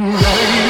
tonight.